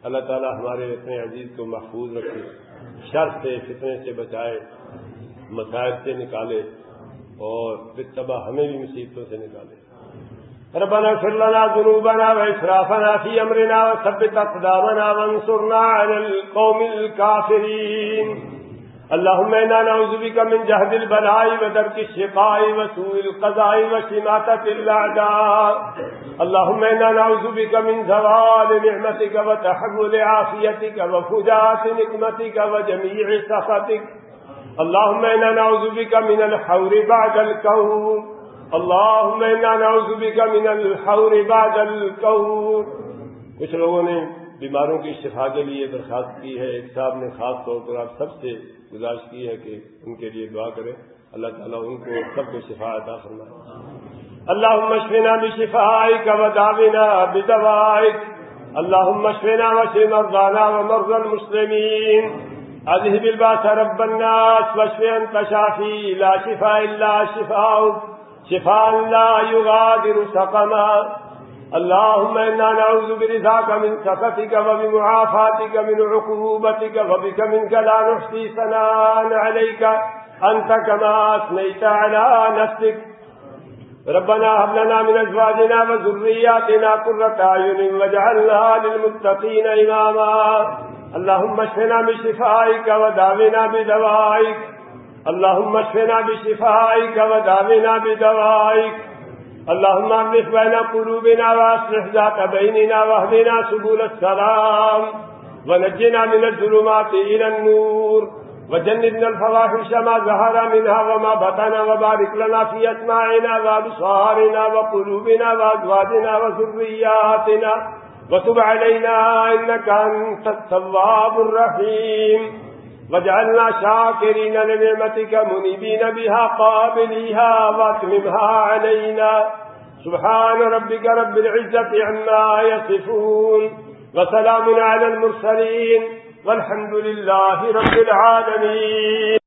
اللہ تعالی ہمارے اتنے عزیز کو محفوظ رکھے، شر سے، فتنے سے بچائے مسائل سے نکالے اور پتبا ہمیں بھی مصیبتوں سے نکالے۔ ربنا اغفر لنا ذنوبنا وإسرافنا في أمرنا وثبت أقدامنا وانصرنا على القوم الكافرين اللهم إنا نعوذ بك من جهد البلاء ودرك الشقاء وسوء القضاء وشماتة الأعداء اللهم إنا نعوذ بك من زوال نعمتك وتحول عافيتك وفجاة نقمتك وجميع سخطك اللهم إنا نعوذ بك من الحور بعد الكون. اللهم إنا نعوذ بك من الحور بعد الكون. کچھ لوگوں نے بیماروں کی شفا کے لیے درخواست کی ہے۔ ایک صاحب نے خاص طور پر آپ سب سے گزارش کی ہے کہ ان کے لیے دعا کریں۔ اللہ تعالیٰ ان کو سب کو شفا عطا فرمائے۔ اللہ مشفنا بشفائك ودعونا بدوائك اللهم اشفنا واشف مرضانا ومرضى المسلمين اذهب الباس رب الناس واشف انت شافي لا شفاء الا شفاؤك شفاء لا يغادر سقما۔ اللهم إنا نعوذ برزاك من سفتك وبمعافاتك من عقوبتك وبك منك لا نحصي سنان عليك. أنت كما أثنيت على نفسك. ربنا هب لنا من أزواجنا وذرياتنا قرة أعين واجعلنا للمتقين إماما. اللهم اشفنا بشفائك وداونا بدوائك. اللهم اشفنا بشفائك وداونا بدوائك. اللهم املك بين قلوبنا واصلح ذات بيننا واهدنا سبل السلام ونجنا من الظلمات إلى النور وجنبنا الفواحش ما ظهر منها وما بطن وبارك لنا في أسماعنا وأبصارنا وقلوبنا وأزواجنا وذرياتنا وتب علينا إنك أنت التواب الرحيم وجعلنا شاكرين لنعمتك منيبين بها قابليها واتممها علينا. سبحان ربك رب العزة عما يصفون وسلام على المرسلين والحمد لله رب العالمين.